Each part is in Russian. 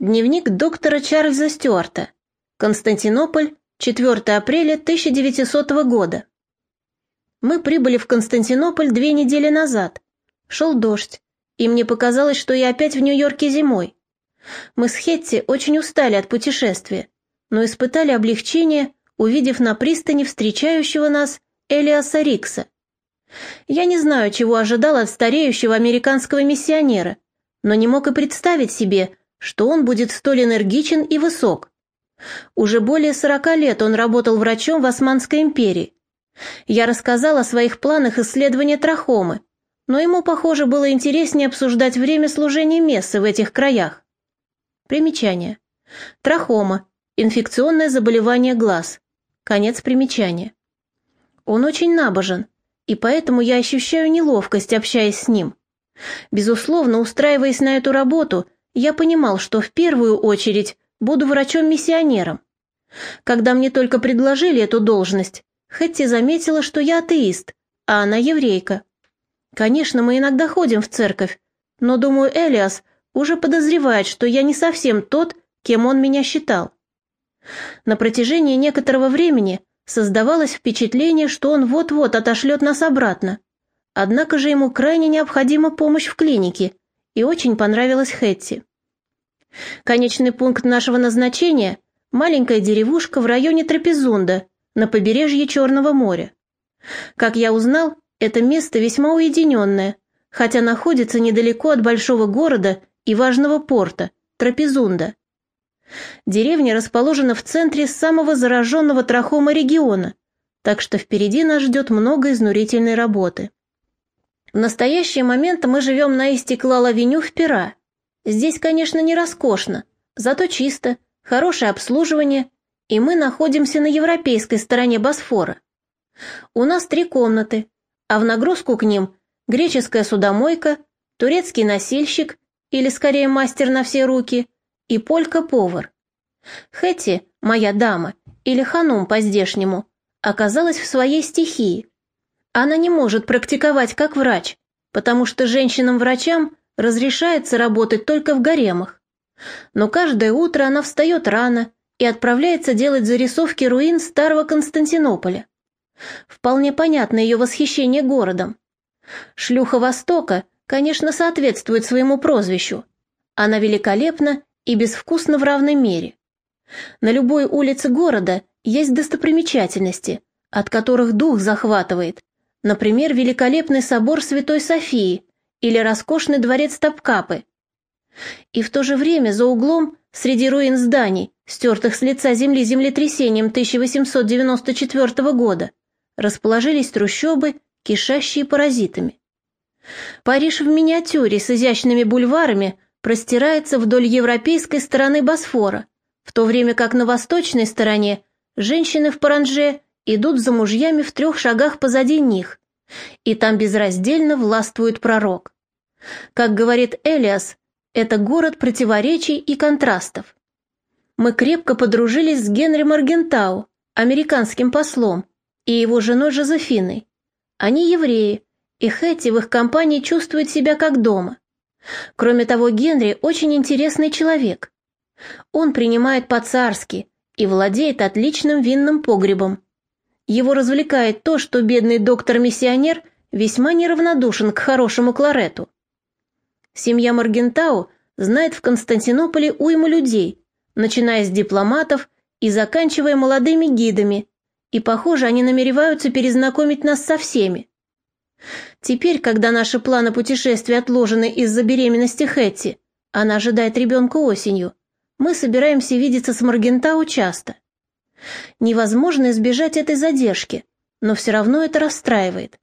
Дневник доктора Чарльза Стюарта. Константинополь, 4 апреля 1900 года. Мы прибыли в Константинополь две недели назад. Шел дождь, и мне показалось, что я опять в Нью-Йорке зимой. Мы с Хетти очень устали от путешествия, но испытали облегчение, увидев на пристани встречающего нас Элиаса Рикса. Я не знаю, чего ожидал от стареющего американского миссионера, но не мог и представить себе, что он будет столь энергичен и высок. Уже более сорока лет он работал врачом в Османской империи. Я рассказал о своих планах исследования трахомы, но ему, похоже, было интереснее обсуждать время служения мессы в этих краях. Примечание. Трахома – инфекционное заболевание глаз. Конец примечания. Он очень набожен, и поэтому я ощущаю неловкость, общаясь с ним. Безусловно, устраиваясь на эту работу – я понимал, что в первую очередь буду врачом-миссионером. Когда мне только предложили эту должность, Хэтти заметила, что я атеист, а она еврейка. Конечно, мы иногда ходим в церковь, но, думаю, Элиас уже подозревает, что я не совсем тот, кем он меня считал. На протяжении некоторого времени создавалось впечатление, что он вот-вот отошлет нас обратно. Однако же ему крайне необходима помощь в клинике, и очень понравилась Хэтти. Конечный пункт нашего назначения – маленькая деревушка в районе Трапезунда, на побережье Черного моря. Как я узнал, это место весьма уединенное, хотя находится недалеко от большого города и важного порта – Трапезунда. Деревня расположена в центре самого зараженного трахома региона, так что впереди нас ждет много изнурительной работы. В настоящий момент мы живем на Истеклал-авеню в Пера. Здесь, конечно, не роскошно, зато чисто, хорошее обслуживание, и мы находимся на европейской стороне Босфора. У нас три комнаты, а в нагрузку к ним греческая судомойка, турецкий носильщик, или скорее мастер на все руки, и полька-повар. Хэти, моя дама, или ханум по-здешнему, оказалась в своей стихии. Она не может практиковать как врач, потому что женщинам-врачам разрешается работать только в гаремах. Но каждое утро она встает рано и отправляется делать зарисовки руин старого Константинополя. Вполне понятно ее восхищение городом. Шлюха Востока, конечно, соответствует своему прозвищу. Она великолепна и безвкусна в равной мере. На любой улице города есть достопримечательности, от которых дух захватывает, Например, великолепный собор Святой Софии или роскошный дворец Топкапы. И в то же время за углом, среди руин зданий, стертых с лица земли землетрясением 1894 года, расположились трущобы, кишащие паразитами. Париж в миниатюре с изящными бульварами простирается вдоль европейской стороны Босфора, в то время как на восточной стороне женщины в паранже идут за мужьями в трех шагах позади них, и там безраздельно властвует пророк. Как говорит Элиас, это город противоречий и контрастов. Мы крепко подружились с Генри Маргентау, американским послом, и его женой Жозефиной. Они евреи, и Хэти в их компании чувствует себя как дома. Кроме того, Генри очень интересный человек. Он принимает по-царски и владеет отличным винным погребом. Его развлекает то, что бедный доктор-миссионер весьма неравнодушен к хорошему кларету. Семья Маргентау знает в Константинополе уйму людей, начиная с дипломатов и заканчивая молодыми гидами, и, похоже, они намереваются перезнакомить нас со всеми. Теперь, когда наши планы путешествия отложены из-за беременности Хэтти, она ожидает ребенка осенью, мы собираемся видеться с Маргентау часто. Невозможно избежать этой задержки, но все равно это расстраивает.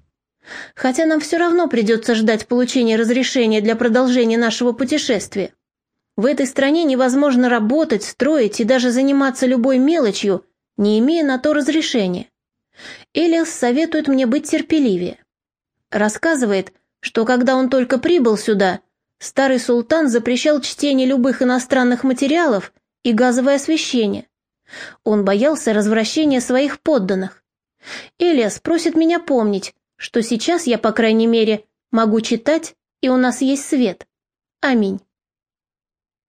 Хотя нам все равно придется ждать получения разрешения для продолжения нашего путешествия. В этой стране невозможно работать, строить и даже заниматься любой мелочью, не имея на то разрешения. Элиас советует мне быть терпеливее. Рассказывает, что когда он только прибыл сюда, старый султан запрещал чтение любых иностранных материалов и газовое освещение. Он боялся развращения своих подданных. Элиас просит меня помнить, что сейчас я, по крайней мере, могу читать, и у нас есть свет. Аминь.